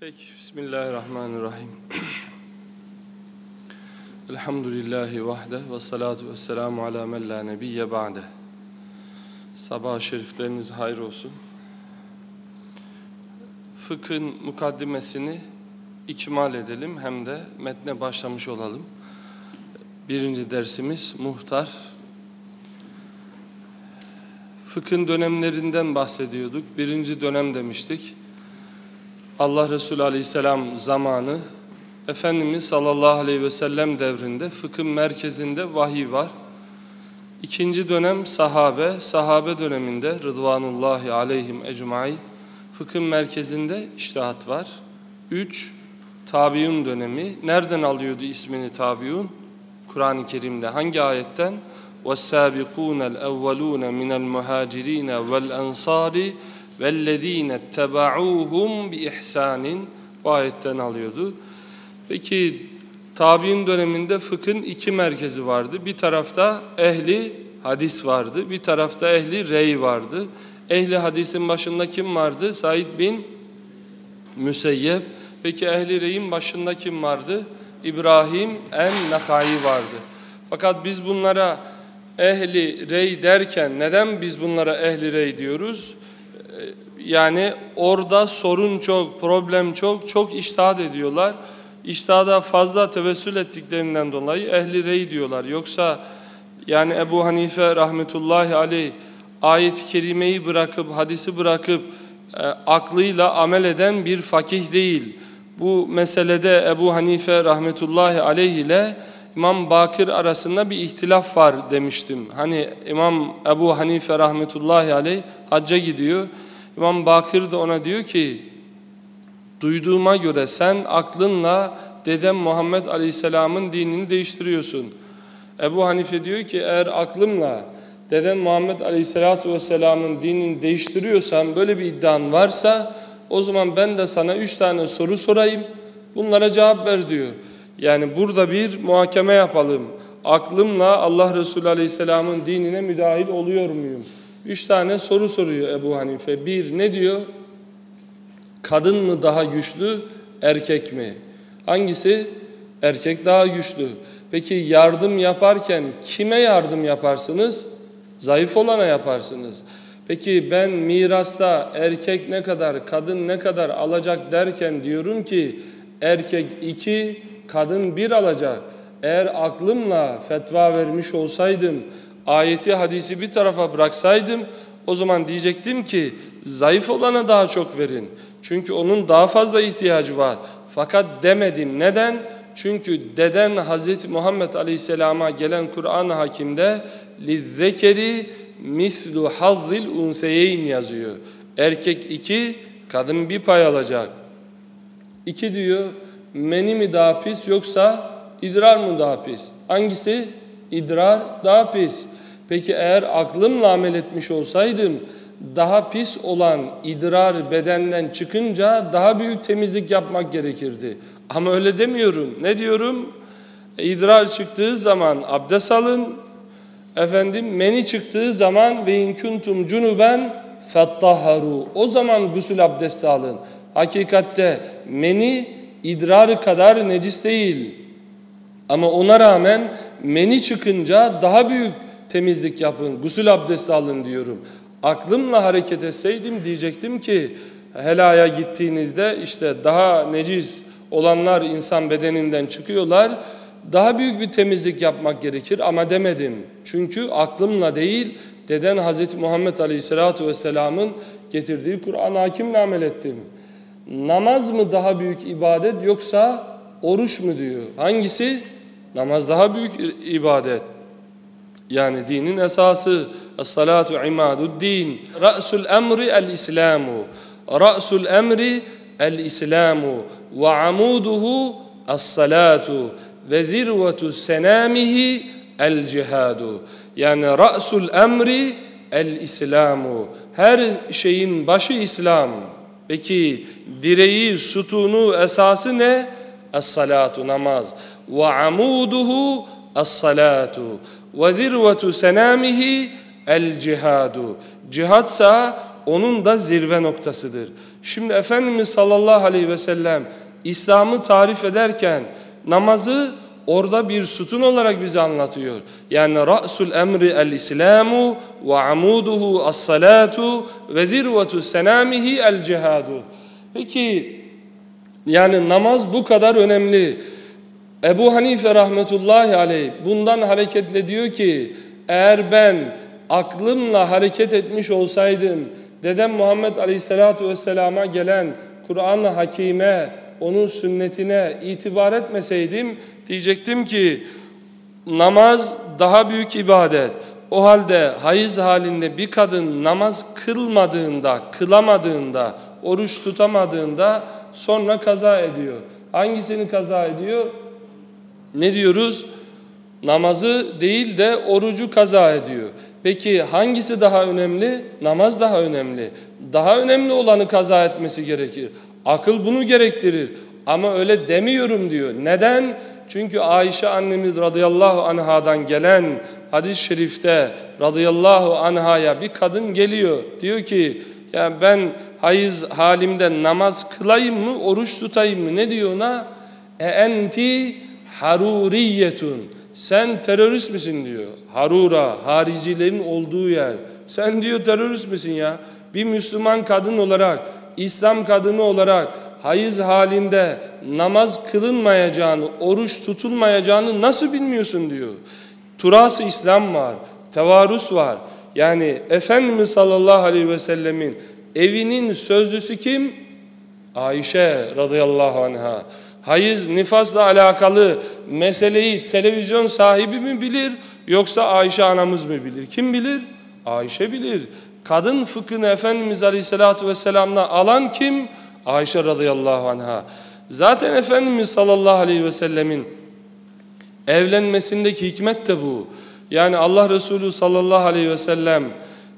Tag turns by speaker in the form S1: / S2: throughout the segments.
S1: Peki, Bismillahirrahmanirrahim. Elhamdülillahi vahde ve salatu ve selamu ala men la nebiyye ba'de. Sabah şerifleriniz hayır olsun. Fıkhın mukaddimesini ikmal edelim hem de metne başlamış olalım. Birinci dersimiz muhtar. Fıkhın dönemlerinden bahsediyorduk. Birinci dönem demiştik. Allah Resulü Aleyhisselam zamanı Efendimiz sallallahu aleyhi ve sellem devrinde fıkhın merkezinde vahiy var. İkinci dönem sahabe, sahabe döneminde Rıdvanullahi aleyhim ecmain fıkhın merkezinde iştihat var. Üç, tabiun dönemi. Nereden alıyordu ismini tabiun? Kur'an-ı Kerim'de hangi ayetten? وَالسَّابِقُونَ الْاَوَّلُونَ مِنَ الْمُهَاجِرِينَ وَالْاَنْصَارِ وَالَّذ۪ينَ اتَّبَعُوهُمْ بِإِحْسَانٍ Bu ayetten alıyordu. Peki tabi'in döneminde fıkhın iki merkezi vardı. Bir tarafta ehli hadis vardı. Bir tarafta ehli rey vardı. Ehli hadisin başında kim vardı? Said bin Müseyyep. Peki ehli reyin başında kim vardı? İbrahim en-Nakai vardı. Fakat biz bunlara ehli rey derken neden biz bunlara ehli rey diyoruz? Yani orada sorun çok, problem çok, çok iştahat ediyorlar. İştihada fazla tevessül ettiklerinden dolayı ehli rey diyorlar. Yoksa yani Ebu Hanife rahmetullahi aleyh ayet-i kerimeyi bırakıp, hadisi bırakıp e, aklıyla amel eden bir fakih değil. Bu meselede Ebu Hanife rahmetullahi aleyh ile İmam Bakır arasında bir ihtilaf var demiştim. Hani İmam Ebu Hanife rahmetullahi aleyh hacca gidiyor. İmam Bakır da ona diyor ki duyduğuma göre sen aklınla dedem Muhammed Aleyhisselam'ın dinini değiştiriyorsun. Ebu Hanife diyor ki eğer aklımla dedem Muhammed Aleyhisselatü Vesselam'ın dinini değiştiriyorsam böyle bir iddian varsa o zaman ben de sana üç tane soru sorayım bunlara cevap ver diyor. Yani burada bir muhakeme yapalım. Aklımla Allah Resulü Aleyhisselam'ın dinine müdahil oluyor muyum? Üç tane soru soruyor Ebu Hanife. Bir ne diyor? Kadın mı daha güçlü, erkek mi? Hangisi? Erkek daha güçlü. Peki yardım yaparken kime yardım yaparsınız? Zayıf olana yaparsınız. Peki ben mirasta erkek ne kadar, kadın ne kadar alacak derken diyorum ki erkek iki, kadın bir alacak. Eğer aklımla fetva vermiş olsaydım, ayeti hadisi bir tarafa bıraksaydım o zaman diyecektim ki zayıf olana daha çok verin. Çünkü onun daha fazla ihtiyacı var. Fakat demedim. Neden? Çünkü deden Hazreti Muhammed Aleyhisselam'a gelen Kur'an-ı Hakim'de lizzekeri mislu hazzil unseyeyn yazıyor. Erkek iki, kadın bir pay alacak. İki diyor, meni mi daha pis yoksa idrar mı daha pis? Hangisi? İdrar daha pis. Peki eğer aklımla amel etmiş olsaydım daha pis olan idrar bedenden çıkınca daha büyük temizlik yapmak gerekirdi. Ama öyle demiyorum. Ne diyorum? İdrar çıktığı zaman abdest alın. Efendim meni çıktığı zaman ve in kuntum cunuben fettaharu. O zaman gusül abdesti alın. Hakikatte meni idrarı kadar necis değil. Ama ona rağmen meni çıkınca daha büyük temizlik yapın, gusül abdesti alın diyorum. Aklımla hareket etseydim diyecektim ki helaya gittiğinizde işte daha necis olanlar insan bedeninden çıkıyorlar. Daha büyük bir temizlik yapmak gerekir ama demedim. Çünkü aklımla değil deden Hazreti Muhammed Aleyhisselatü Vesselam'ın getirdiği Kur'an-ı Hakim'le amel ettim. Namaz mı daha büyük ibadet yoksa oruç mu diyor. Hangisi? Namaz daha büyük ibadet. Yani dinin esası Es-salatu imadu'd-din. Ra'sul emri el-islamu. Ra'sul emri el-islamu ve amuduhu es-salatu ve zirvetu senamihi el-cihadu. Yani ra'sul emri el-islamu. Her şeyin başı İslam. Peki direği, sütunu, esası ne? Es-salatu namaz. Ve amuduhu es-salatu ve zirvetu senamihi el cihadu. Cihatsa onun da zirve noktasıdır. Şimdi Efendimiz sallallahu aleyhi ve sellem İslam'ı tarif ederken namazı orada bir sütun olarak bize anlatıyor. Yani ra'sul emri el-islamu ve amuduhu as-salatu ve zirvetu senamihi el-cihadu. Peki yani namaz bu kadar önemli. Ebu Hanife rahmetullahi aleyh bundan hareketle diyor ki eğer ben aklımla hareket etmiş olsaydım dedem Muhammed aleyhissalatu vesselama gelen Kur'an-ı Hakime onun sünnetine itibar etmeseydim diyecektim ki namaz daha büyük ibadet. O halde hayız halinde bir kadın namaz kılmadığında, kılamadığında, oruç tutamadığında sonra kaza ediyor. Hangisini kaza ediyor? Ne diyoruz? Namazı değil de orucu kaza ediyor. Peki hangisi daha önemli? Namaz daha önemli. Daha önemli olanı kaza etmesi gerekir. Akıl bunu gerektirir. Ama öyle demiyorum diyor. Neden? Çünkü Ayşe annemiz radıyallahu anhadan gelen hadis-i şerifte radıyallahu anhaya bir kadın geliyor. Diyor ki ya ben hayız halimde namaz kılayım mı, oruç tutayım mı? Ne diyor ona? E enti haruriyetun. Sen terörist misin diyor. Harura, haricilerin olduğu yer. Sen diyor terörist misin ya? Bir Müslüman kadın olarak, İslam kadını olarak hayız halinde namaz kılınmayacağını, oruç tutulmayacağını nasıl bilmiyorsun diyor. Turası İslam var, tevarus var. Yani Efendimiz sallallahu aleyhi ve sellemin evinin sözlüsü kim? Ayşe radıyallahu anha. Hayız, nifasla alakalı meseleyi televizyon sahibi mi bilir yoksa Ayşe anamız mı bilir? Kim bilir? Ayşe bilir. Kadın fıkhını Efendimiz Aleyhisselatü Vesselam'la alan kim? Ayşe radıyallahu anha. Zaten Efendimiz sallallahu aleyhi ve sellemin evlenmesindeki hikmet de bu. Yani Allah Resulü sallallahu aleyhi ve sellem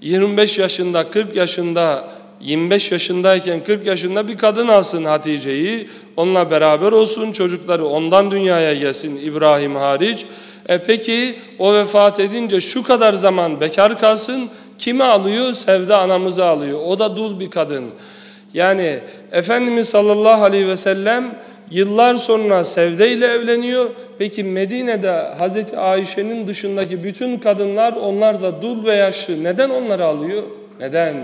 S1: 25 yaşında, 40 yaşında, 25 yaşındayken 40 yaşında bir kadın alsın Hatice'yi. Onunla beraber olsun, çocukları ondan dünyaya gelsin İbrahim hariç. E peki o vefat edince şu kadar zaman bekar kalsın. Kimi alıyor? Sevda anamızı alıyor. O da dul bir kadın. Yani Efendimiz sallallahu aleyhi ve sellem yıllar sonra Sevde ile evleniyor. Peki Medine'de Hazreti Ayşe'nin dışındaki bütün kadınlar onlar da dul ve yaşlı. Neden onları alıyor? Neden?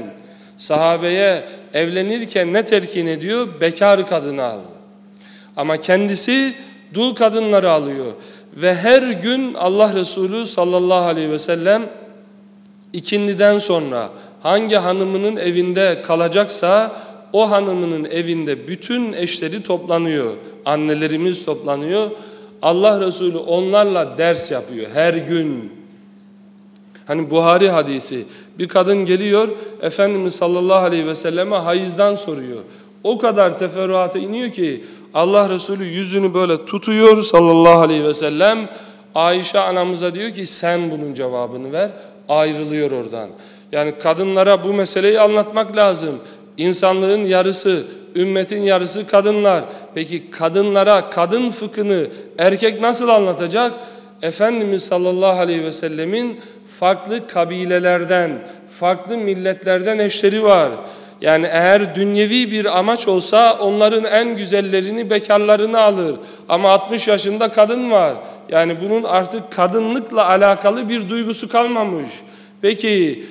S1: Sahabeye evlenirken ne telkin ediyor? Bekar kadını al. Ama kendisi dul kadınları alıyor. Ve her gün Allah Resulü sallallahu aleyhi ve sellem ikindiden sonra hangi hanımının evinde kalacaksa o hanımının evinde bütün eşleri toplanıyor. Annelerimiz toplanıyor. Allah Resulü onlarla ders yapıyor her gün. Hani Buhari hadisi bir kadın geliyor Efendimiz sallallahu aleyhi ve selleme hayızdan soruyor. O kadar teferruata iniyor ki Allah Resulü yüzünü böyle tutuyor sallallahu aleyhi ve sellem. Ayşe anamıza diyor ki sen bunun cevabını ver. Ayrılıyor oradan. Yani kadınlara bu meseleyi anlatmak lazım. İnsanlığın yarısı, ümmetin yarısı kadınlar. Peki kadınlara kadın fıkhını erkek nasıl anlatacak? Efendimiz sallallahu aleyhi ve sellemin farklı kabilelerden, farklı milletlerden eşleri var. Yani eğer dünyevi bir amaç olsa onların en güzellerini bekarlarını alır. Ama 60 yaşında kadın var. Yani bunun artık kadınlıkla alakalı bir duygusu kalmamış. Peki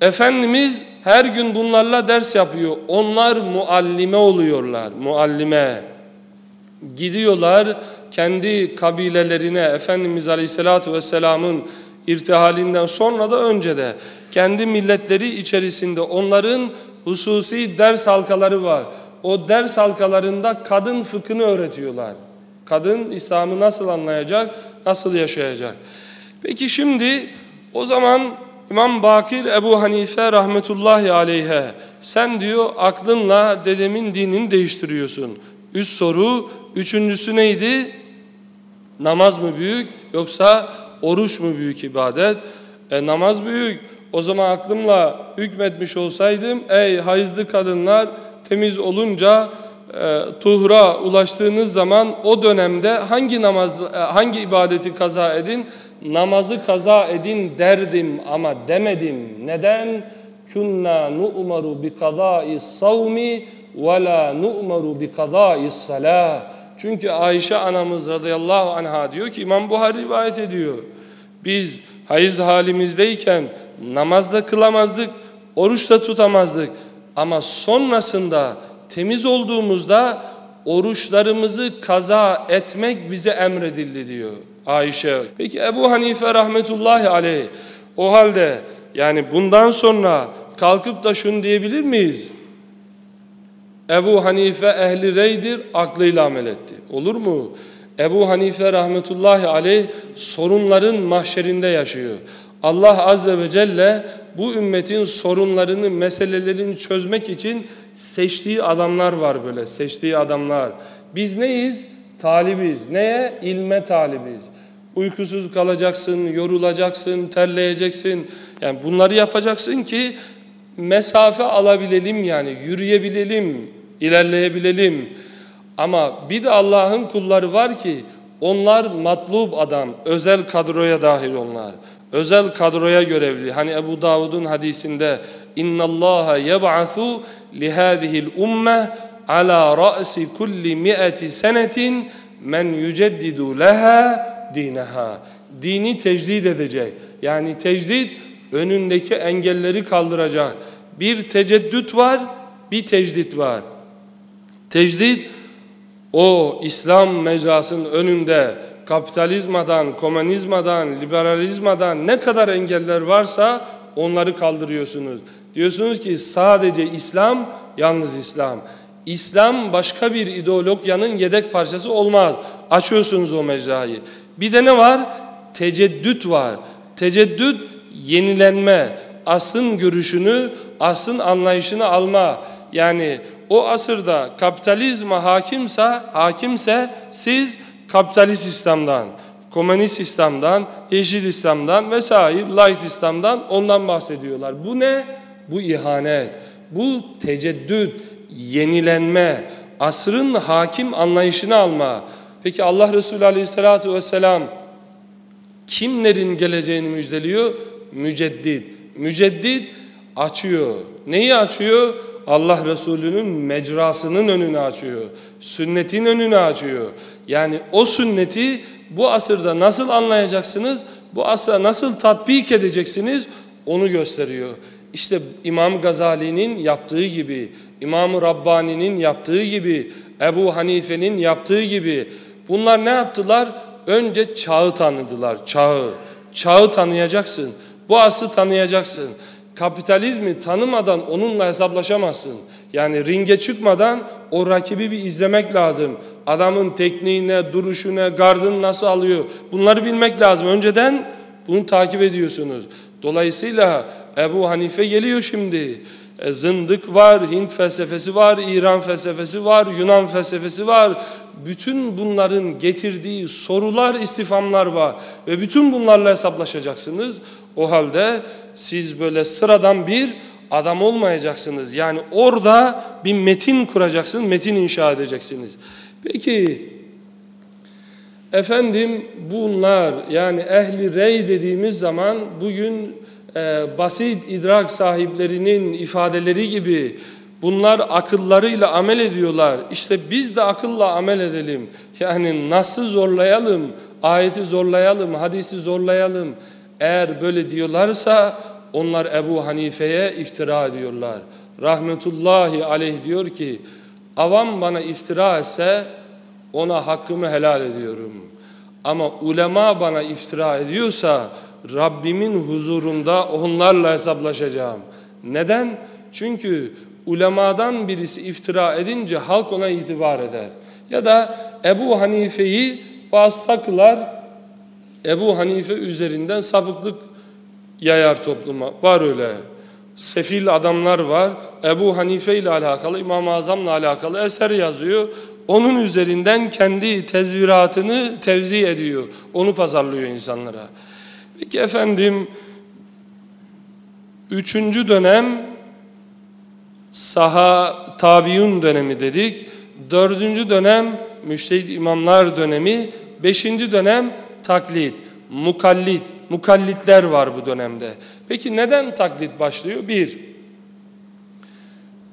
S1: Efendimiz her gün bunlarla ders yapıyor. Onlar muallime oluyorlar, muallime. Gidiyorlar kendi kabilelerine Efendimiz Aleyhisselatü Vesselam'ın irtihalinden sonra da önce de kendi milletleri içerisinde onların hususi ders halkaları var. O ders halkalarında kadın fıkhını öğretiyorlar. Kadın İslam'ı nasıl anlayacak, nasıl yaşayacak. Peki şimdi o zaman İmam Bakir Ebu Hanife rahmetullahi aleyhe sen diyor aklınla dedemin dinini değiştiriyorsun. Üç soru. Üçüncüsü neydi? Namaz mı büyük yoksa oruç mu büyük ibadet? E namaz büyük. O zaman aklımla hükmetmiş olsaydım ey hayızlı kadınlar temiz olunca e, tuhra ulaştığınız zaman o dönemde hangi namaz e, hangi ibadeti kaza edin? Namazı kaza edin derdim ama demedim. Neden? Kunna nu'maru bi kada'i savmi ve la nu'maru bi kada'i salah. Çünkü Ayşe anamız radıyallahu anha diyor ki İmam Buhari rivayet ediyor. Biz hayız halimizdeyken namaz da kılamazdık, oruç da tutamazdık. Ama sonrasında temiz olduğumuzda oruçlarımızı kaza etmek bize emredildi diyor Ayşe. Peki Ebu Hanife rahmetullahi aleyh o halde yani bundan sonra kalkıp da şunu diyebilir miyiz? Ebu Hanife ehli reydir, aklıyla amel etti. Olur mu? Ebu Hanife rahmetullahi aleyh sorunların mahşerinde yaşıyor. Allah azze ve celle bu ümmetin sorunlarını, meselelerini çözmek için seçtiği adamlar var böyle, seçtiği adamlar. Biz neyiz? Talibiz. Neye? İlme talibiz. Uykusuz kalacaksın, yorulacaksın, terleyeceksin. Yani bunları yapacaksın ki mesafe alabilelim yani, yürüyebilelim, ilerleyebilelim. Ama bir de Allah'ın kulları var ki onlar matlub adam, özel kadroya dahil onlar. Özel kadroya görevli. Hani Ebu Davud'un hadisinde Allah yeb'asu li hadihi'l umme ala ra'si kulli mi'ati senetin men yüceddidu leha dinaha. Dini tecdid edecek. Yani tecdid önündeki engelleri kaldıracak. Bir teceddüt var, bir tecdit var. Tecdid o İslam mecrasının önünde kapitalizmadan, komünizmadan, liberalizmadan ne kadar engeller varsa onları kaldırıyorsunuz. Diyorsunuz ki sadece İslam, yalnız İslam. İslam başka bir ideologyanın yedek parçası olmaz. Açıyorsunuz o mecrayı. Bir de ne var? Teceddüt var. Teceddüt yenilenme, asın görüşünü, asın anlayışını alma. Yani o asırda kapitalizma hakimse, hakimse siz kapitalist İslam'dan, komünist İslam'dan, yeşil İslam'dan vesaire, light İslam'dan ondan bahsediyorlar. Bu ne? Bu ihanet. Bu teceddüt, yenilenme, asrın hakim anlayışını alma. Peki Allah Resulü Aleyhisselatü Vesselam kimlerin geleceğini müjdeliyor? Müceddit. Müceddit açıyor. Neyi açıyor? Allah Resulü'nün mecrasının önünü açıyor. Sünnetin önünü açıyor. Yani o sünneti bu asırda nasıl anlayacaksınız? Bu asra nasıl tatbik edeceksiniz? Onu gösteriyor. İşte İmam Gazali'nin yaptığı gibi, İmam Rabbani'nin yaptığı gibi, Ebu Hanife'nin yaptığı gibi bunlar ne yaptılar? Önce çağı tanıdılar, çağı. Çağı tanıyacaksın. Bu asrı tanıyacaksın. Kapitalizmi tanımadan onunla hesaplaşamazsın. Yani ringe çıkmadan o rakibi bir izlemek lazım. Adamın tekniğine, duruşuna, gardını nasıl alıyor bunları bilmek lazım. Önceden bunu takip ediyorsunuz. Dolayısıyla Ebu Hanife geliyor şimdi. E, zındık var, Hint felsefesi var, İran felsefesi var, Yunan felsefesi var. Bütün bunların getirdiği sorular, istifamlar var. Ve bütün bunlarla hesaplaşacaksınız. O halde siz böyle sıradan bir adam olmayacaksınız. Yani orada bir metin kuracaksınız, metin inşa edeceksiniz. Peki efendim bunlar yani ehli rey dediğimiz zaman bugün e, basit idrak sahiplerinin ifadeleri gibi bunlar akıllarıyla amel ediyorlar. İşte biz de akılla amel edelim. Yani nasıl zorlayalım, ayeti zorlayalım, hadisi zorlayalım. Eğer böyle diyorlarsa onlar Ebu Hanife'ye iftira ediyorlar. Rahmetullahi aleyh diyor ki avam bana iftira etse ona hakkımı helal ediyorum. Ama ulema bana iftira ediyorsa Rabbimin huzurunda onlarla hesaplaşacağım. Neden? Çünkü ulemadan birisi iftira edince halk ona itibar eder. Ya da Ebu Hanife'yi vasıta kılar, Ebu Hanife üzerinden sapıklık yayar topluma. Var öyle. Sefil adamlar var. Ebu Hanife ile alakalı, İmam-ı Azam'la alakalı eser yazıyor. Onun üzerinden kendi tezviratını tevzi ediyor. Onu pazarlıyor insanlara. Peki efendim, üçüncü dönem saha tabiun dönemi dedik. Dördüncü dönem müştehit imamlar dönemi. Beşinci dönem taklit, mukallit, mukallitler var bu dönemde. Peki neden taklit başlıyor? Bir,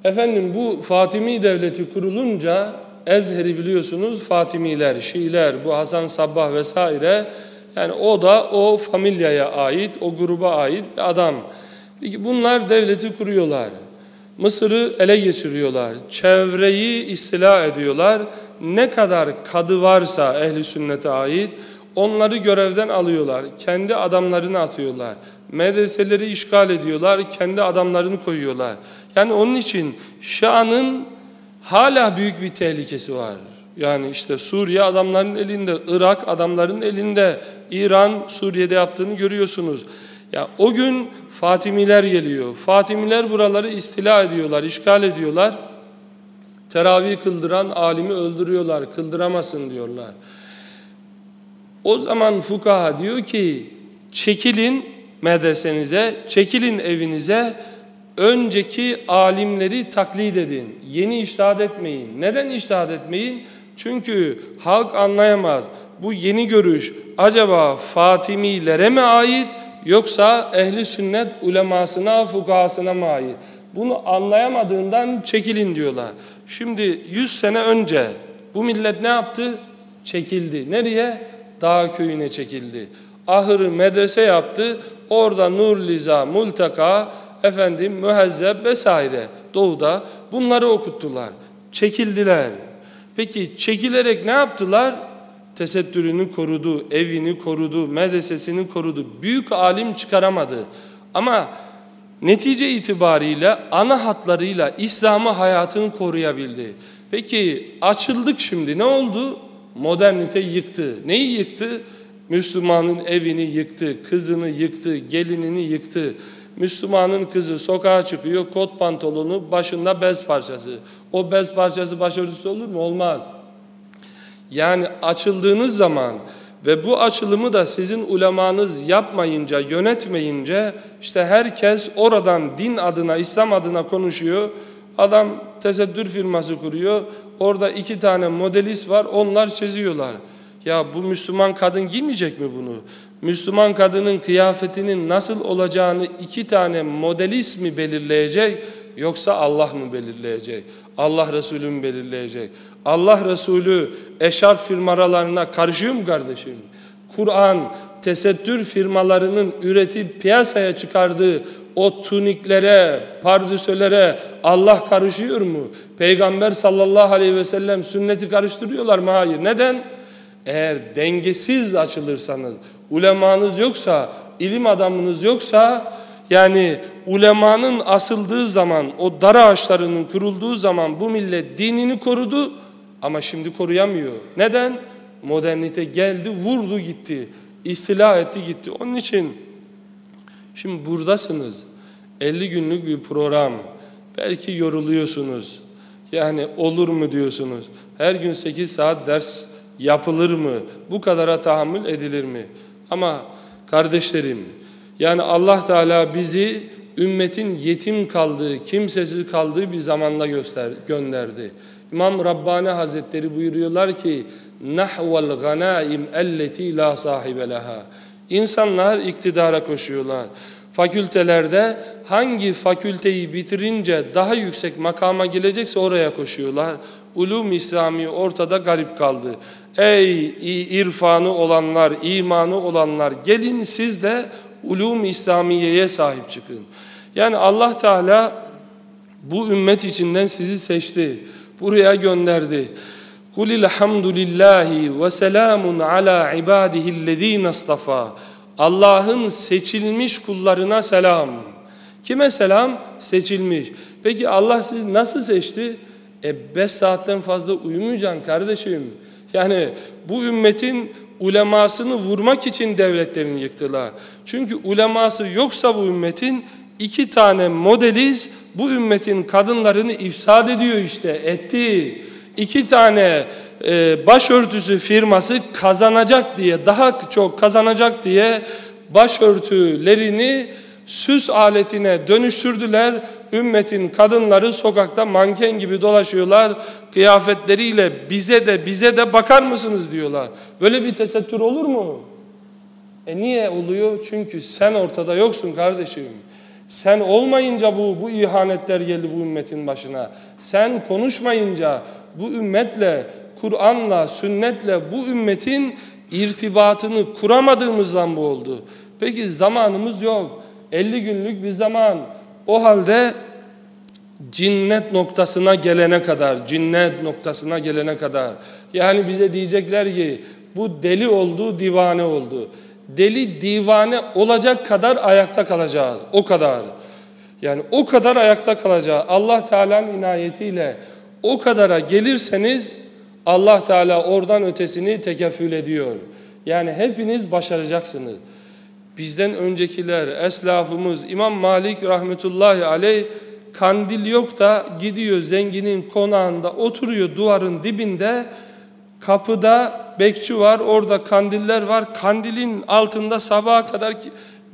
S1: Efendim bu Fatimi devleti kurulunca Ezher'i biliyorsunuz Fatimiler, Şiiler, bu Hasan Sabbah vesaire yani o da o familyaya ait, o gruba ait bir adam. Bunlar devleti kuruyorlar. Mısır'ı ele geçiriyorlar. Çevreyi istila ediyorlar. Ne kadar kadı varsa ehli sünnete ait onları görevden alıyorlar. Kendi adamlarını atıyorlar. Medreseleri işgal ediyorlar. Kendi adamlarını koyuyorlar. Yani onun için Şam'ın hala büyük bir tehlikesi var. Yani işte Suriye adamların elinde, Irak adamların elinde, İran Suriye'de yaptığını görüyorsunuz. Ya o gün Fatimiler geliyor. Fatimiler buraları istila ediyorlar, işgal ediyorlar. Teravih kıldıran alimi öldürüyorlar, kıldıramasın diyorlar. O zaman fukaha diyor ki çekilin medresenize, çekilin evinize, önceki alimleri taklit edin. Yeni iştahat etmeyin. Neden iştahat etmeyin? Çünkü halk anlayamaz. Bu yeni görüş acaba Fatimilere mi ait yoksa ehli sünnet ulemasına, fukahasına mı ait? Bunu anlayamadığından çekilin diyorlar. Şimdi 100 sene önce bu millet ne yaptı? Çekildi. Nereye? Dağ köyüne çekildi. Ahırı medrese yaptı. Orada Nur Liza, Multaka, efendim mühezzeb vesaire doğuda bunları okuttular. Çekildiler. Peki çekilerek ne yaptılar? Tesettürünü korudu, evini korudu, medresesini korudu. Büyük alim çıkaramadı. Ama netice itibariyle ana hatlarıyla İslam'ı hayatını koruyabildi. Peki açıldık şimdi ne oldu? Modernite yıktı. Neyi yıktı? Müslümanın evini yıktı, kızını yıktı, gelinini yıktı. Müslümanın kızı sokağa çıkıyor, kot pantolonu, başında bez parçası. O bez parçası başörtüsü olur mu? Olmaz. Yani açıldığınız zaman ve bu açılımı da sizin ulemanız yapmayınca, yönetmeyince işte herkes oradan din adına, İslam adına konuşuyor. Adam tesettür firması kuruyor. Orada iki tane modelist var, onlar çiziyorlar. Ya bu Müslüman kadın giymeyecek mi bunu? Müslüman kadının kıyafetinin nasıl olacağını iki tane modelist mi belirleyecek yoksa Allah mı belirleyecek? Allah Resulü mü belirleyecek? Allah Resulü eşarp firmalarına karışıyor mu kardeşim? Kur'an tesettür firmalarının üretip piyasaya çıkardığı o tuniklere, pardüsölere Allah karışıyor mu? Peygamber sallallahu aleyhi ve sellem sünneti karıştırıyorlar mı? Hayır. Neden? Eğer dengesiz açılırsanız, ulemanız yoksa, ilim adamınız yoksa, yani ulemanın asıldığı zaman, o dar ağaçlarının kurulduğu zaman bu millet dinini korudu ama şimdi koruyamıyor. Neden? Modernite geldi, vurdu gitti, istila etti gitti. Onun için şimdi buradasınız. 50 günlük bir program. Belki yoruluyorsunuz. Yani olur mu diyorsunuz. Her gün 8 saat ders yapılır mı? Bu kadara tahammül edilir mi? Ama kardeşlerim yani Allah Teala bizi ümmetin yetim kaldığı, kimsesiz kaldığı bir zamanda göster, gönderdi. İmam Rabbani Hazretleri buyuruyorlar ki nahvel ganaim elleti la sahibe leha. İnsanlar iktidara koşuyorlar. Fakültelerde hangi fakülteyi bitirince daha yüksek makama gelecekse oraya koşuyorlar. Ulum İslami ortada garip kaldı. Ey irfanı olanlar, imanı olanlar gelin siz de ulum İslamiye'ye sahip çıkın. Yani Allah Teala bu ümmet içinden sizi seçti. Buraya gönderdi. Kul ilhamdülillahi ve selamun ala ibadihillezine istafa. Allah'ın seçilmiş kullarına selam. Kime selam? Seçilmiş. Peki Allah sizi nasıl seçti? E beş saatten fazla uyumayacaksın kardeşim. Yani bu ümmetin ulemasını vurmak için devletlerini yıktılar. Çünkü uleması yoksa bu ümmetin iki tane modeliz bu ümmetin kadınlarını ifsad ediyor işte etti. İki tane e, başörtüsü firması kazanacak diye daha çok kazanacak diye başörtülerini süs aletine dönüştürdüler. Ümmetin kadınları sokakta manken gibi dolaşıyorlar. Kıyafetleriyle bize de bize de bakar mısınız diyorlar. Böyle bir tesettür olur mu? E niye oluyor? Çünkü sen ortada yoksun kardeşim. Sen olmayınca bu, bu ihanetler geldi bu ümmetin başına. Sen konuşmayınca bu ümmetle, Kur'an'la, sünnetle bu ümmetin irtibatını kuramadığımızdan bu oldu. Peki zamanımız yok. 50 günlük bir zaman. O halde cinnet noktasına gelene kadar, cinnet noktasına gelene kadar. Yani bize diyecekler ki bu deli oldu, divane oldu. Deli divane olacak kadar ayakta kalacağız. O kadar. Yani o kadar ayakta kalacağız. Allah Teala'nın inayetiyle o kadara gelirseniz Allah Teala oradan ötesini tekeffül ediyor. Yani hepiniz başaracaksınız. Bizden öncekiler, eslafımız, İmam Malik rahmetullahi aleyh kandil yok da gidiyor zenginin konağında oturuyor duvarın dibinde kapıda bekçi var orada kandiller var kandilin altında sabaha kadar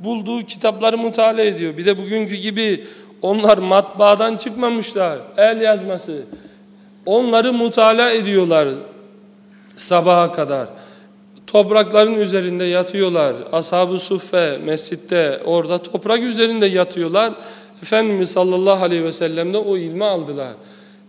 S1: bulduğu kitapları mutala ediyor. Bir de bugünkü gibi onlar matbaadan çıkmamışlar el yazması onları mutala ediyorlar sabaha kadar. Toprakların üzerinde yatıyorlar. Ashab-ı Suffe mescitte orada toprak üzerinde yatıyorlar. Efendimiz sallallahu aleyhi ve sellem de o ilmi aldılar.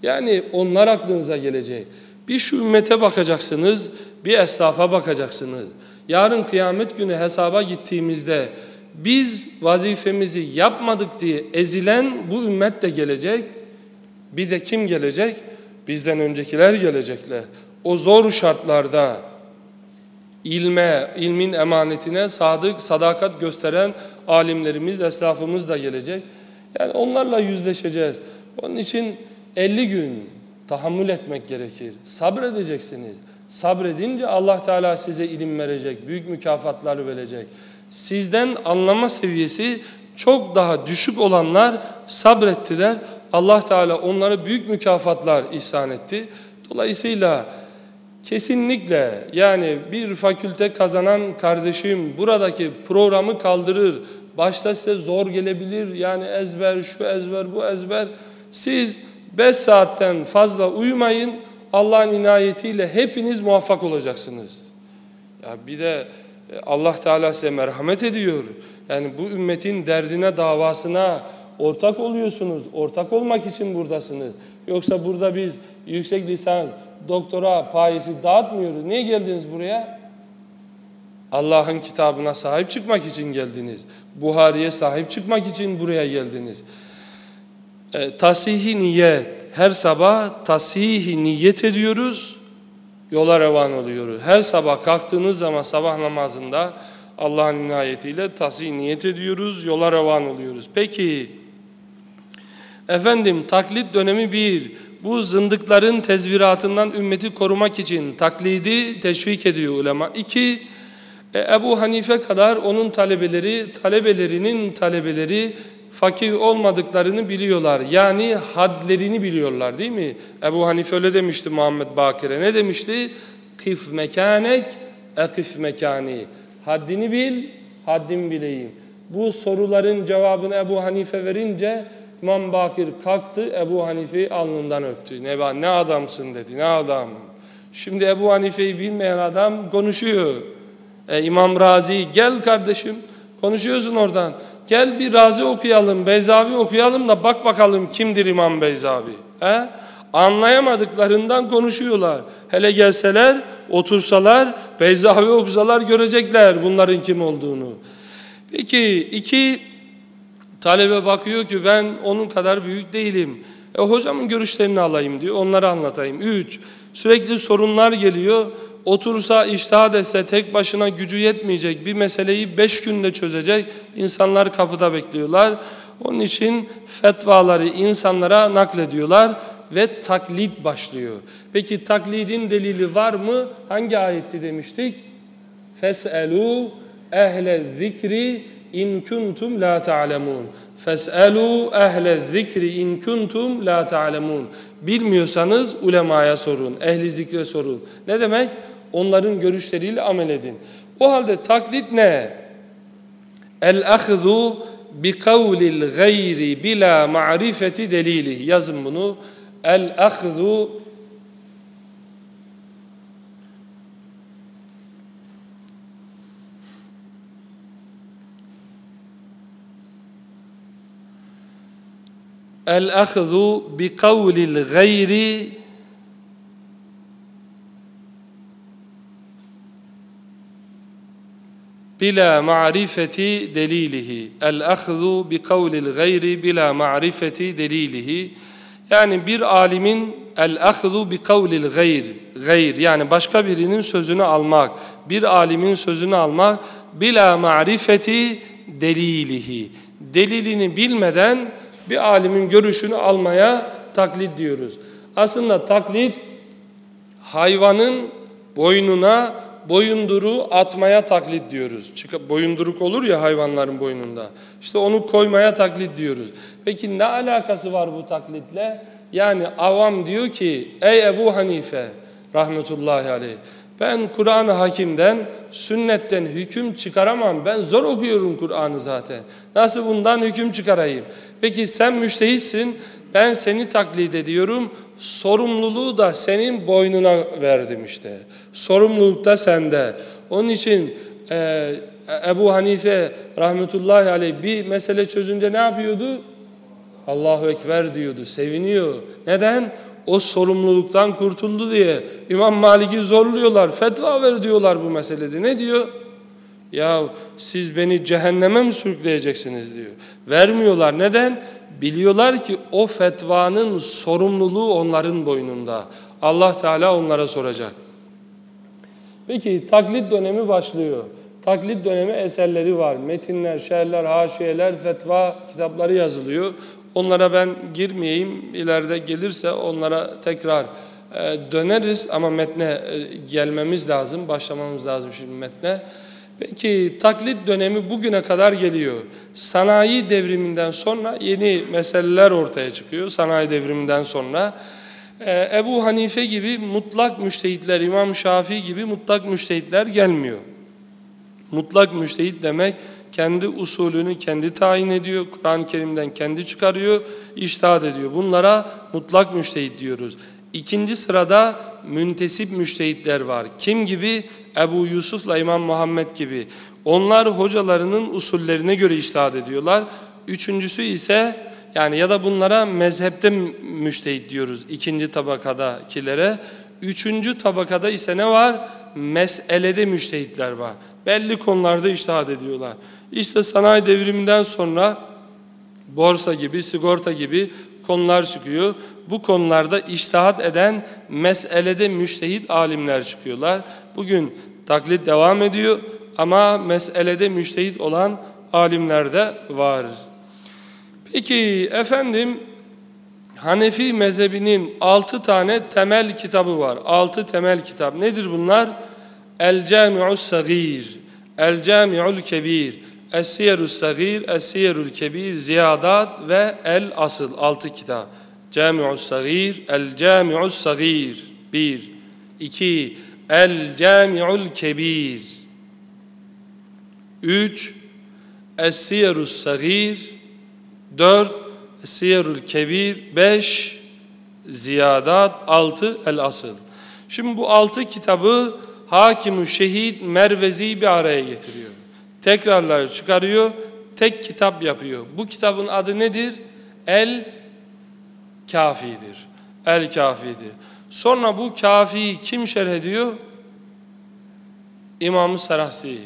S1: Yani onlar aklınıza gelecek. Bir şu ümmete bakacaksınız, bir esnafa bakacaksınız. Yarın kıyamet günü hesaba gittiğimizde biz vazifemizi yapmadık diye ezilen bu ümmet de gelecek. Bir de kim gelecek? Bizden öncekiler gelecekler. O zor şartlarda ilme, ilmin emanetine sadık, sadakat gösteren alimlerimiz, esnafımız da gelecek. Yani onlarla yüzleşeceğiz. Onun için 50 gün tahammül etmek gerekir. Sabredeceksiniz. Sabredince Allah Teala size ilim verecek, büyük mükafatlar verecek. Sizden anlama seviyesi çok daha düşük olanlar sabrettiler. Allah Teala onlara büyük mükafatlar ihsan etti. Dolayısıyla kesinlikle yani bir fakülte kazanan kardeşim buradaki programı kaldırır. Başta size zor gelebilir. Yani ezber, şu ezber, bu ezber. Siz 5 saatten fazla uyumayın. Allah'ın inayetiyle hepiniz muvaffak olacaksınız. Ya bir de e, Allah Teala size merhamet ediyor. Yani bu ümmetin derdine, davasına ortak oluyorsunuz. Ortak olmak için buradasınız. Yoksa burada biz yüksek lisans, doktora payesi dağıtmıyoruz. Niye geldiniz buraya? Allah'ın kitabına sahip çıkmak için geldiniz. Buhari'ye sahip çıkmak için buraya geldiniz. E, tasihi niyet. Her sabah tasihi niyet ediyoruz. Yola revan oluyoruz. Her sabah kalktığınız zaman sabah namazında Allah'ın inayetiyle tasihi niyet ediyoruz. Yola revan oluyoruz. Peki efendim taklit dönemi bir. Bu zındıkların tezviratından ümmeti korumak için taklidi teşvik ediyor ulema. İki, e, Ebu Hanife kadar onun talebeleri, talebelerinin talebeleri fakir olmadıklarını biliyorlar. Yani hadlerini biliyorlar değil mi? Ebu Hanife öyle demişti Muhammed Bakir'e. Ne demişti? Kif mekanek, ekif mekani. Haddini bil, haddim bileyim. Bu soruların cevabını Ebu Hanife verince İmam Bakir kalktı, Ebu Hanife alnından öptü. Ne, ne adamsın dedi, ne adam. Şimdi Ebu Hanife'yi bilmeyen adam konuşuyor. E, İmam Razi gel kardeşim konuşuyorsun oradan. Gel bir Razi okuyalım, Beyzavi okuyalım da bak bakalım kimdir İmam Beyzavi. He? Anlayamadıklarından konuşuyorlar. Hele gelseler, otursalar, Beyzavi okusalar görecekler bunların kim olduğunu. Peki iki talebe bakıyor ki ben onun kadar büyük değilim. E, hocamın görüşlerini alayım diyor, onları anlatayım. Üç, sürekli sorunlar geliyor. Otursa iştihad etse tek başına gücü yetmeyecek bir meseleyi beş günde çözecek. İnsanlar kapıda bekliyorlar. Onun için fetvaları insanlara naklediyorlar ve taklit başlıyor. Peki taklidin delili var mı? Hangi ayetti demiştik? Fes'elu ehle zikri in kuntum la ta'lemun. Fes'elu ehle zikri in kuntum la ta'lemun. Bilmiyorsanız ulemaya sorun, ehli zikre sorun. Ne demek? Onların görüşleriyle amel edin. O halde taklit ne? El-ahzu bi kavlil gayri bila ma'rifeti delili. Yazın bunu. El-ahzu El-ahzu bi kavlil gayri bila ma'rifeti delilihi. El-ahzu bi kavlil gayri bila ma'rifeti delilihi. Yani bir alimin el-ahzu bi kavlil gayr, gayr yani başka birinin sözünü almak, bir alimin sözünü almak bila ma'rifeti delilihi. Delilini bilmeden bir alimin görüşünü almaya taklit diyoruz. Aslında taklit hayvanın boynuna boyunduru atmaya taklit diyoruz. Çıkıp boyunduruk olur ya hayvanların boynunda. İşte onu koymaya taklit diyoruz. Peki ne alakası var bu taklitle? Yani avam diyor ki ey Ebu Hanife rahmetullahi aleyh ben Kur'an-ı Hakim'den, sünnetten hüküm çıkaramam. Ben zor okuyorum Kur'an'ı zaten. Nasıl bundan hüküm çıkarayım? Peki sen müştehitsin, ben seni taklit ediyorum. Sorumluluğu da senin boynuna verdim işte. Sorumluluk da sende. Onun için e, Ebu Hanife rahmetullahi aleyh bir mesele çözünce ne yapıyordu? Allahu Ekber diyordu, seviniyor. Neden? O sorumluluktan kurtuldu diye. İmam Malik'i zorluyorlar, fetva ver diyorlar bu meselede. Ne diyor? Ya siz beni cehenneme mi sürükleyeceksiniz diyor. Vermiyorlar. Neden? Biliyorlar ki o fetvanın sorumluluğu onların boynunda. Allah Teala onlara soracak. Peki taklit dönemi başlıyor. Taklit dönemi eserleri var. Metinler, şerhler, haşiyeler, fetva kitapları yazılıyor. Onlara ben girmeyeyim. İleride gelirse onlara tekrar e, döneriz ama metne e, gelmemiz lazım. Başlamamız lazım şimdi metne. Peki taklit dönemi bugüne kadar geliyor. Sanayi devriminden sonra yeni meseleler ortaya çıkıyor. Sanayi devriminden sonra. Ee, Ebu Hanife gibi mutlak müştehitler, İmam Şafii gibi mutlak müştehitler gelmiyor. Mutlak müştehit demek kendi usulünü kendi tayin ediyor, Kur'an-ı Kerim'den kendi çıkarıyor, iştahat ediyor. Bunlara mutlak müştehit diyoruz. İkinci sırada müntesip müştehitler var. Kim gibi? Ebu Yusuf'la İmam Muhammed gibi. Onlar hocalarının usullerine göre iştahat ediyorlar. Üçüncüsü ise yani ya da bunlara mezhepte müştehit diyoruz ikinci tabakadakilere. Üçüncü tabakada ise ne var? Meselede müştehitler var. Belli konularda iştahat ediyorlar. İşte sanayi devriminden sonra borsa gibi, sigorta gibi konular çıkıyor. Bu konularda iştihat eden meselede müştehit alimler çıkıyorlar. Bugün taklit devam ediyor ama meselede müştehit olan alimler de var. Peki efendim Hanefi mezhebinin altı tane temel kitabı var. Altı temel kitap. Nedir bunlar? El Cami'us Sagir, El Cami'ul Kebir, Es-Siyerus Sagir, Es-Siyerul Kebir, Ziyadat ve El Asıl. Altı kitap. Cami'us Sagir, El Cami'us Sagir. Bir. İki. El Cami'ul Kebir. Üç. Es-Siyerus Sagir. Dört. Es-Siyerul Kebir. Beş. Ziyadat. Altı. El Asıl. Şimdi bu altı kitabı Hakim-ü Şehit Mervezi bir araya getiriyor. Tekrarlar çıkarıyor, tek kitap yapıyor. Bu kitabın adı nedir? El Kafidir. El Kafidir. Sonra bu kafiyi kim şerh ediyor? İmam-ı Serahsi.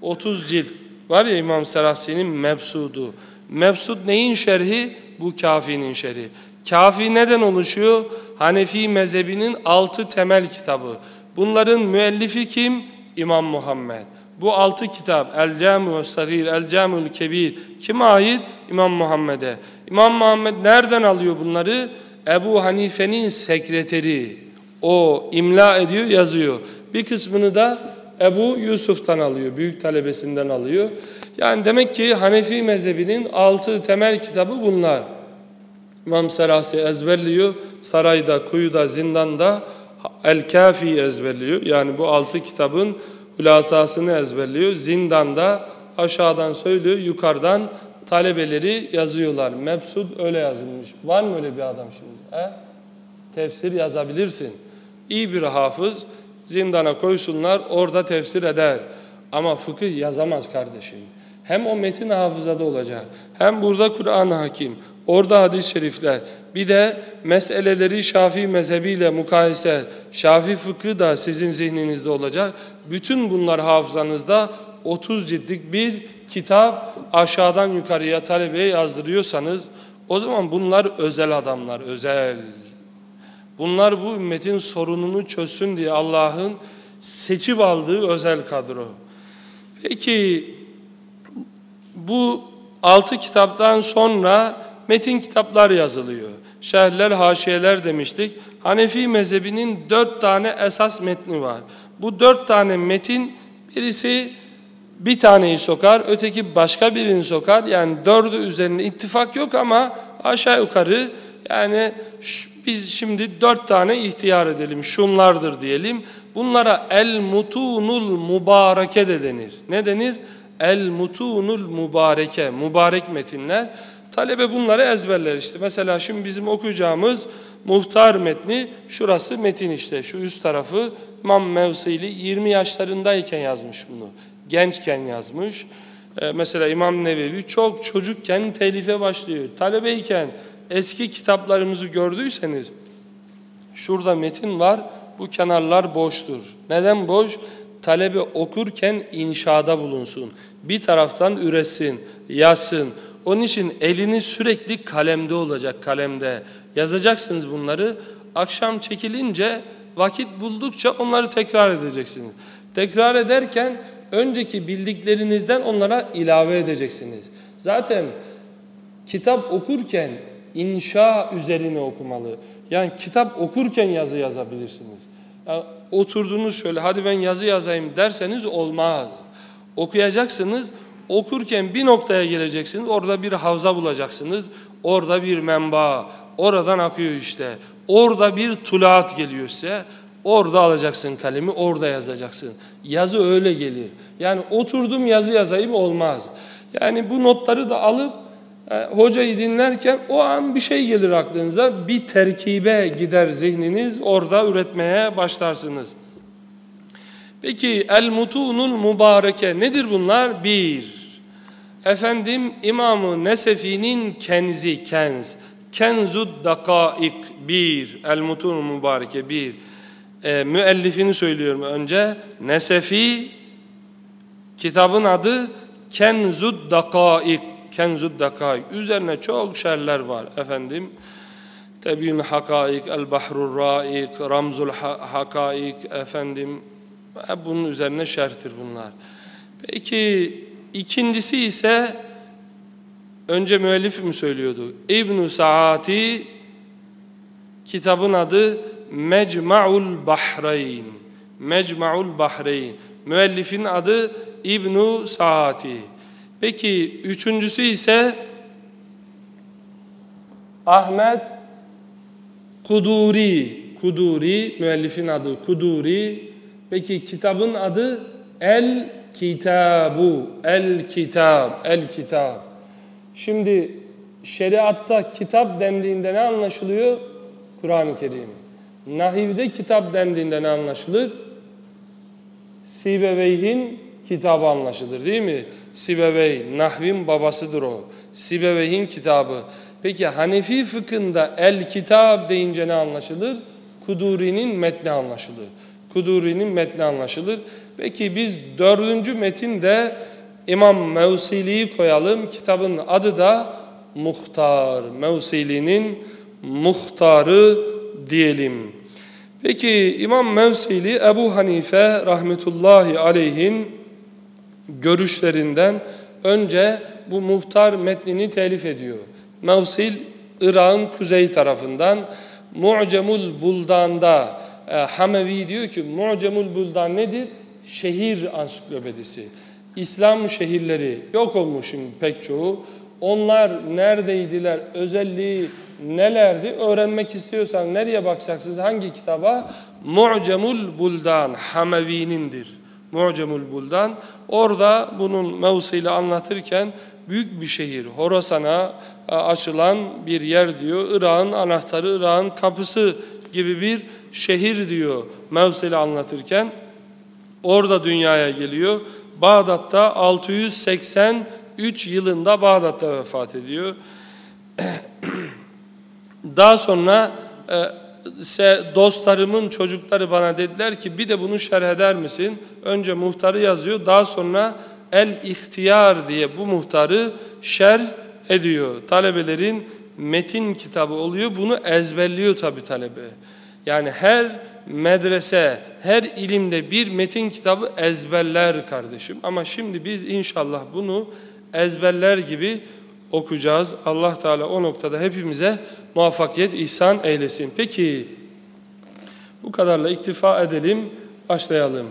S1: 30 cilt var ya İmam Serahsi'nin Mebsudu. Mebsud neyin şerhi? Bu kafinin şerhi. Kafi neden oluşuyor? Hanefi mezhebinin altı temel kitabı. Bunların müellifi kim? İmam Muhammed. Bu altı kitap El Cami'u Sagir, El Cami'ul Kebir kime ait? İmam Muhammed'e. İmam Muhammed nereden alıyor bunları? Ebu Hanife'nin sekreteri. O imla ediyor, yazıyor. Bir kısmını da Ebu Yusuf'tan alıyor, büyük talebesinden alıyor. Yani demek ki Hanefi mezhebinin altı temel kitabı bunlar. İmam Serasi ezberliyor, sarayda, kuyuda, zindanda El-Kafi ezberliyor. Yani bu altı kitabın hülasasını ezberliyor. Zindanda aşağıdan söylüyor, yukarıdan talebeleri yazıyorlar. Mebsud öyle yazılmış. Var mı öyle bir adam şimdi? He? Tefsir yazabilirsin. İyi bir hafız zindana koysunlar, orada tefsir eder. Ama fıkıh yazamaz kardeşim. Hem o metin hafızada olacak, hem burada Kur'an hakim. Orada hadis-i şerifler. Bir de meseleleri Şafii mezhebiyle mukayese. Şafii fıkı da sizin zihninizde olacak. Bütün bunlar hafızanızda 30 ciltlik bir kitap aşağıdan yukarıya talebeye yazdırıyorsanız o zaman bunlar özel adamlar, özel. Bunlar bu ümmetin sorununu çözsün diye Allah'ın seçip aldığı özel kadro. Peki bu altı kitaptan sonra metin kitaplar yazılıyor. Şerhler, haşiyeler demiştik. Hanefi mezhebinin dört tane esas metni var. Bu dört tane metin birisi bir taneyi sokar, öteki başka birini sokar. Yani dördü üzerinde ittifak yok ama aşağı yukarı yani biz şimdi dört tane ihtiyar edelim, şunlardır diyelim. Bunlara el mutunul mübareke de denir. Ne denir? El mutunul mübareke, mübarek metinler. Talebe bunları ezberler işte. Mesela şimdi bizim okuyacağımız muhtar metni, şurası metin işte. Şu üst tarafı İmam Mevsili 20 yaşlarındayken yazmış bunu. Gençken yazmış. Ee, mesela İmam Nevevi çok çocukken telife başlıyor. Talebeyken eski kitaplarımızı gördüyseniz şurada metin var. Bu kenarlar boştur. Neden boş? Talebe okurken inşada bulunsun. Bir taraftan üretsin, yazsın. Onun için elini sürekli kalemde olacak, kalemde. Yazacaksınız bunları. Akşam çekilince, vakit buldukça onları tekrar edeceksiniz. Tekrar ederken önceki bildiklerinizden onlara ilave edeceksiniz. Zaten kitap okurken inşa üzerine okumalı. Yani kitap okurken yazı yazabilirsiniz. Yani oturdunuz şöyle hadi ben yazı yazayım derseniz olmaz. Okuyacaksınız. Okurken bir noktaya geleceksiniz. Orada bir havza bulacaksınız. Orada bir menba. Oradan akıyor işte. Orada bir tulaat geliyor size. Orada alacaksın kalemi, orada yazacaksın. Yazı öyle gelir. Yani oturdum yazı yazayım olmaz. Yani bu notları da alıp e, hocayı dinlerken o an bir şey gelir aklınıza. Bir terkibe gider zihniniz, orada üretmeye başlarsınız. Peki el mutunul mübareke nedir bunlar? Bir, efendim İmam-ı Nesefi'nin kenzi, kenz, kenzud dakaik bir, el mutunul mübareke bir. E, müellifini söylüyorum önce. Nesefi, kitabın adı Kenzud Dakaik. Kenzud Dakaik. Üzerine çok şerler var efendim. Tebiyün Hakaik, El Bahrul Raik, Ramzul Hakaik efendim. Bunun üzerine şerhtir bunlar. Peki ikincisi ise önce müellif mi söylüyordu? İbn Saati kitabın adı Mecma'ul Bahreyn. Mecma'ul Bahreyn. Müellifin adı İbn Saati. Peki üçüncüsü ise Ahmet Kuduri. Kuduri, müellifin adı Kuduri. Peki kitabın adı El Kitabu. El Kitab. El Kitab. Şimdi şeriatta kitap dendiğinde ne anlaşılıyor? Kur'an-ı Kerim. Nahivde kitap dendiğinde ne anlaşılır? Sibeveyh'in kitabı anlaşılır değil mi? Sibevey, Nahvin babasıdır o. Sibeveyh'in kitabı. Peki Hanefi fıkhında el kitab deyince ne anlaşılır? Kuduri'nin metni anlaşılır. Kuduri'nin metni anlaşılır. Peki biz dördüncü metinde İmam Mevsili'yi koyalım. Kitabın adı da Muhtar. Mevsili'nin Muhtarı diyelim. Peki İmam Mevsili Ebu Hanife rahmetullahi aleyhin görüşlerinden önce bu muhtar metnini telif ediyor. Mevsil Irak'ın kuzey tarafından Mu'cemul Buldan'da e, Hamevi diyor ki Mu'cemul Buldan nedir? Şehir ansiklopedisi. İslam şehirleri yok olmuş şimdi pek çoğu. Onlar neredeydiler? Özelliği nelerdi? Öğrenmek istiyorsan nereye bakacaksınız? Hangi kitaba? Mu'cemul Buldan, Hamevi'nindir. Mu'cemul Buldan. Orada bunun mevsiyle anlatırken büyük bir şehir, Horasan'a e, açılan bir yer diyor. Irak'ın anahtarı, Irak'ın kapısı gibi bir şehir diyor mevsiyle anlatırken. Orada dünyaya geliyor. Bağdat'ta 683 yılında Bağdat'ta vefat ediyor. Daha sonra e, dostlarımın çocukları bana dediler ki bir de bunu şerh eder misin? Önce muhtarı yazıyor daha sonra el ihtiyar diye bu muhtarı şerh ediyor. Talebelerin metin kitabı oluyor bunu ezberliyor tabi talebe. Yani her medrese, her ilimde bir metin kitabı ezberler kardeşim. Ama şimdi biz inşallah bunu ezberler gibi okuyacağız. Allah Teala o noktada hepimize muvaffakiyet ihsan eylesin. Peki bu kadarla iktifa edelim, başlayalım.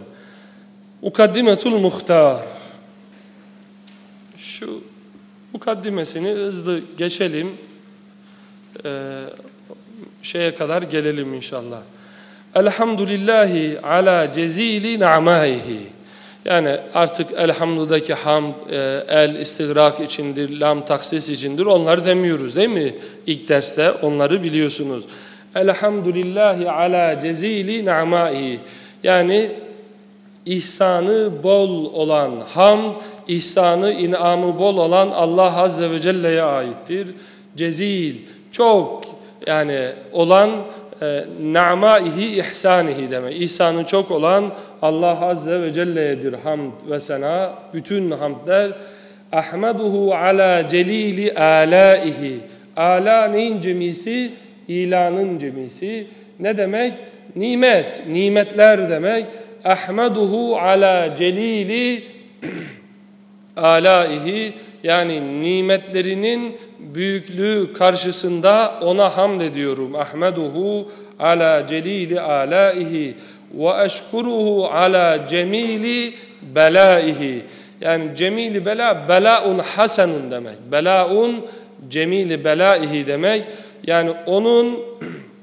S1: Ukaddimetul muhtar. Şu mukaddimesini hızlı geçelim. Ee, şeye kadar gelelim inşallah. Elhamdülillahi ala cezili na'maihi. Yani artık elhamdülillah'daki ham, e, el istigrak içindir, lam taksis içindir. Onları demiyoruz değil mi? İlk derste onları biliyorsunuz. Elhamdülillahi ala cezili na'maihi. Yani ihsanı bol olan ham, ihsanı inamı bol olan Allah Azze ve Celle'ye aittir. Cezil, çok yani olan e, na'maihi ihsanihi demek. İhsanı çok olan Allah Azze ve Celle'yedir hamd ve sena. Bütün hamdler Ahmeduhu ala celili alaihi. Ala neyin cemisi? İlanın cemisi. Ne demek? Nimet, nimetler demek. Ahmeduhu ala celili alaihi yani nimetlerinin büyüklüğü karşısında ona hamd ediyorum. Ahmeduhu ala celili alaihi ve eşkuruhu ala cemili belaihi. Yani cemili bela, belaun hasenun demek. Belaun cemili belaihi demek. Yani onun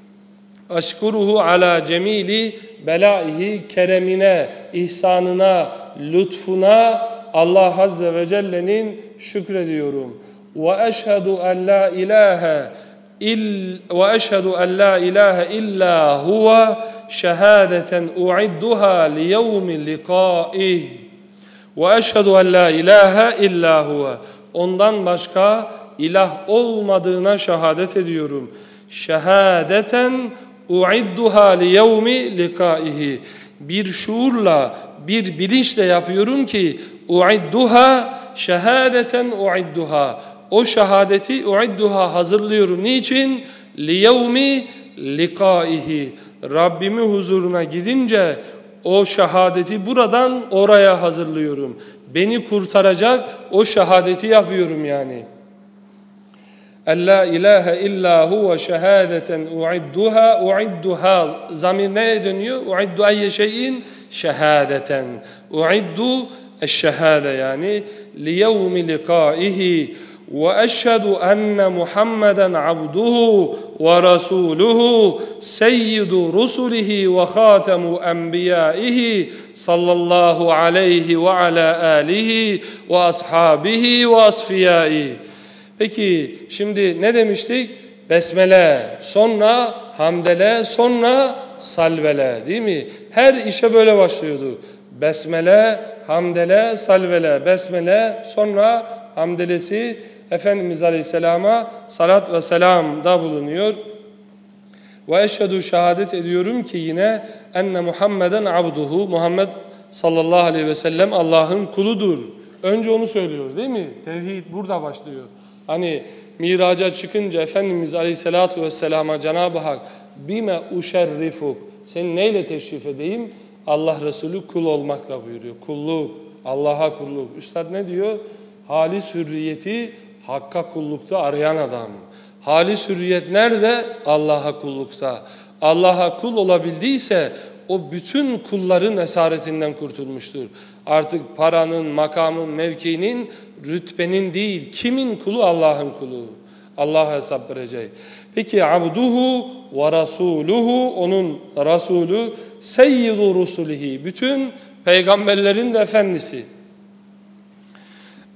S1: eşkuruhu ala cemili belaihi keremine, ihsanına, lütfuna Allah Azze ve Celle'nin şükrediyorum. La ilahe ve eşhedü en la ilahe illa huve şehadeten uidduha li yevmi liqaih. Ve eşhedü en la ilahe illa huve. Ondan başka ilah olmadığına şehadet ediyorum. Şehadeten uidduha li yevmi. Bir şuurla, bir bilinçle yapıyorum ki uidduha şehadeten uidduha. O şehadeti uidduha hazırlıyorum. Niçin? Li yevmi likaihi. Rabbimi huzuruna gidince o şehadeti buradan oraya hazırlıyorum. Beni kurtaracak o şehadeti yapıyorum yani. Ella ilahe illa huve şehadeten uidduha uidduha zamir neye dönüyor? Uiddu ayye şeyin şehadeten. Uiddu eşşehade yani li yevmi likaihi واشهد ان محمدا عبده ورسوله سيد رسله وخاتم انبيائه صلى الله عليه وعلى اله واصحابه واصفيائه Peki şimdi ne demiştik? Besmele, sonra hamdele, sonra salvele değil mi? Her işe böyle başlıyordu. Besmele, hamdele, salvele, besmele, sonra hamdelesi Efendimiz Aleyhisselam'a salat ve selam da bulunuyor. Ve eşhedü şehadet ediyorum ki yine enne Muhammeden abduhu, Muhammed sallallahu aleyhi ve sellem Allah'ın kuludur. Önce onu söylüyoruz değil mi? Tevhid burada başlıyor. Hani miraca çıkınca Efendimiz Aleyhisselatü Vesselam'a Cenab-ı Hak bime uşerrifuk seni neyle teşrif edeyim? Allah Resulü kul olmakla buyuruyor. Kulluk, Allah'a kulluk. Üstad ne diyor? Halis hürriyeti Hakka kullukta arayan adam. Halis hürriyet nerede? Allah'a kullukta. Allah'a kul olabildiyse o bütün kulların esaretinden kurtulmuştur. Artık paranın, makamın, mevkinin, rütbenin değil, kimin kulu? Allah'ın kulu. Allah'a hesap verecek. Peki abduhu ve rasuluhu onun rasulü seyyidu rusulihi bütün peygamberlerin de efendisi.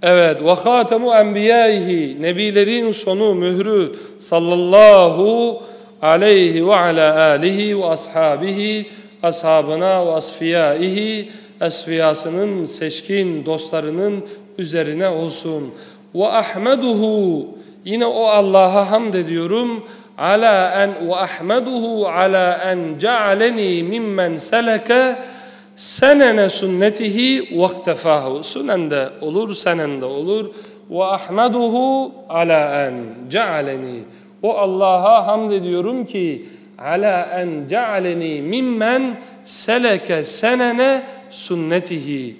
S1: Evet ve hatemu enbiyaihi nebilerin sonu mührü sallallahu aleyhi ve ala alihi ve ashabihi ashabına ve asfiyaihi esfiyasının seçkin dostlarının üzerine olsun. Ve ahmeduhu yine o Allah'a hamd ediyorum ala en ve ahmeduhu ala en cealeni mimmen seleke senene sünnetihi vaktefahu. Sünende olur, senende olur. Ve ahmeduhu ala en cealeni. O Allah'a hamd ediyorum ki ala en cealeni mimmen seleke senene sünnetihi.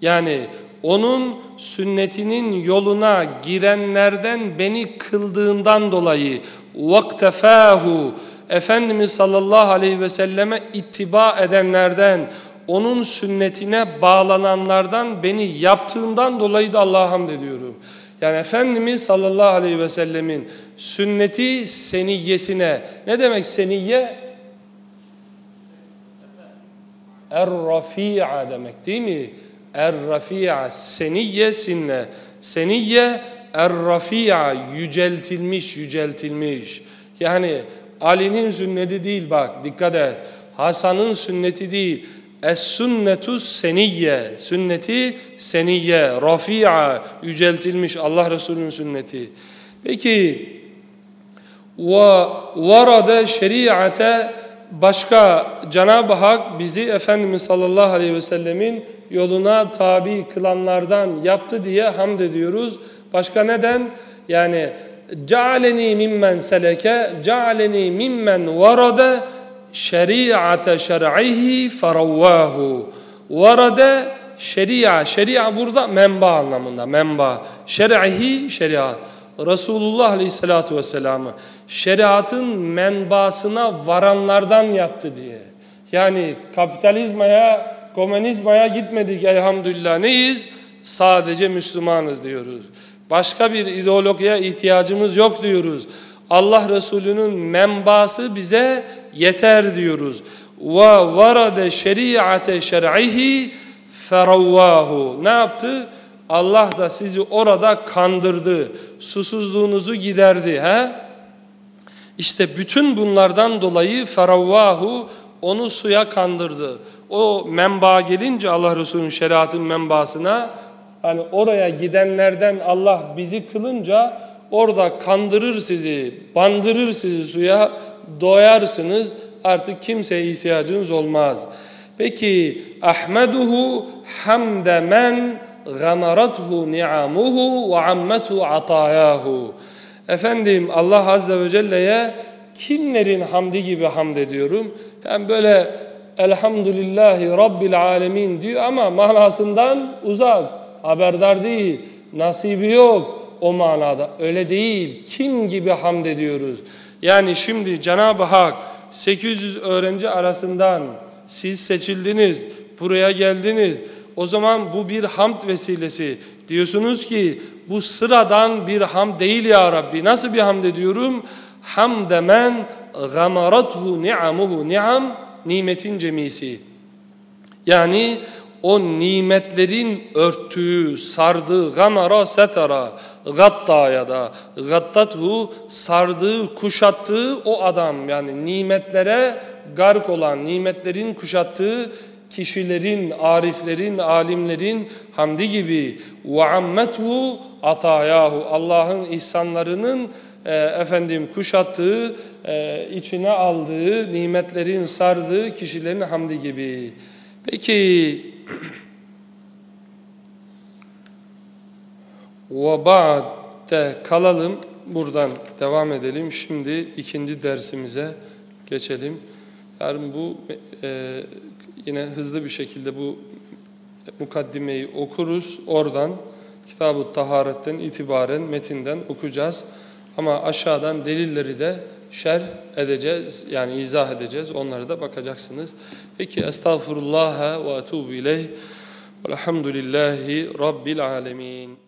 S1: Yani onun sünnetinin yoluna girenlerden beni kıldığından dolayı vaktefahu Efendimiz sallallahu aleyhi ve selleme ittiba edenlerden onun sünnetine bağlananlardan beni yaptığından dolayı da Allah'a hamd ediyorum. Yani Efendimiz sallallahu aleyhi ve sellemin sünneti seniyyesine ne demek seniyye? Er-rafi'a demek değil mi? Er-rafi'a seniyye sinne. Seniyye er-rafi'a yüceltilmiş yüceltilmiş. Yani Ali'nin sünneti değil bak dikkat et. Hasan'ın sünneti değil. Es-sünnetu seniyye. Sünneti seniyye. Rafi'a yüceltilmiş Allah Resulü'nün sünneti. Peki ve varada şeriate başka Cenab-ı Hak bizi Efendimiz sallallahu aleyhi ve sellemin yoluna tabi kılanlardan yaptı diye hamd ediyoruz. Başka neden? Yani cealeni mimmen seleke cealeni mimmen varada şeriate şer'ihi feravvahu varada şeria şeria burada menba anlamında menba şer'ihi şeriat Resulullah Aleyhisselatü Vesselam'ı şeriatın menbasına varanlardan yaptı diye. Yani kapitalizmaya, komünizmaya gitmedik elhamdülillah. Neyiz? Sadece Müslümanız diyoruz. Başka bir ideolojiye ihtiyacımız yok diyoruz. Allah Resulü'nün menbası bize yeter diyoruz. Ve varade şeriate şer'ihi feravvahu. Ne yaptı? Allah da sizi orada kandırdı. Susuzluğunuzu giderdi. He? İşte bütün bunlardan dolayı feravvahu onu suya kandırdı. O menba gelince Allah Resulü'nün şeriatın menbasına hani oraya gidenlerden Allah bizi kılınca orada kandırır sizi, bandırır sizi suya, doyarsınız. Artık kimseye ihtiyacınız olmaz. Peki Ahmeduhu hamde men gamarathu ni'amuhu ve ammetu atayahu. Efendim Allah Azze ve Celle'ye kimlerin hamdi gibi hamd ediyorum? Yani böyle elhamdülillahi rabbil alemin diyor ama manasından uzak, haberdar değil, nasibi yok o manada. Öyle değil. Kim gibi hamd ediyoruz? Yani şimdi Cenab-ı Hak 800 öğrenci arasından siz seçildiniz, buraya geldiniz. O zaman bu bir hamd vesilesi. Diyorsunuz ki bu sıradan bir hamd değil ya Rabbi. Nasıl bir hamd ediyorum? Hamde men gamarathu ni'amuhu. Ni'am nimetin cemisi. Yani o nimetlerin örttüğü, sardığı, gamara setara, gatta ya da gattathu sardığı, kuşattığı o adam. Yani nimetlere gark olan, nimetlerin kuşattığı kişilerin, ariflerin, alimlerin hamdi gibi ve ammethu atayahu Allah'ın ihsanlarının e, efendim kuşattığı, e, içine aldığı, nimetlerin sardığı kişilerin hamdi gibi. Peki ve ba'de kalalım. Buradan devam edelim. Şimdi ikinci dersimize geçelim. Yarın bu e, yine hızlı bir şekilde bu mukaddimeyi okuruz. Oradan Kitab-ı Taharet'ten itibaren metinden okuyacağız. Ama aşağıdan delilleri de şer edeceğiz. Yani izah edeceğiz. Onlara da bakacaksınız. Peki estağfurullah ve etubu ileyh. Velhamdülillahi Rabbil alemin.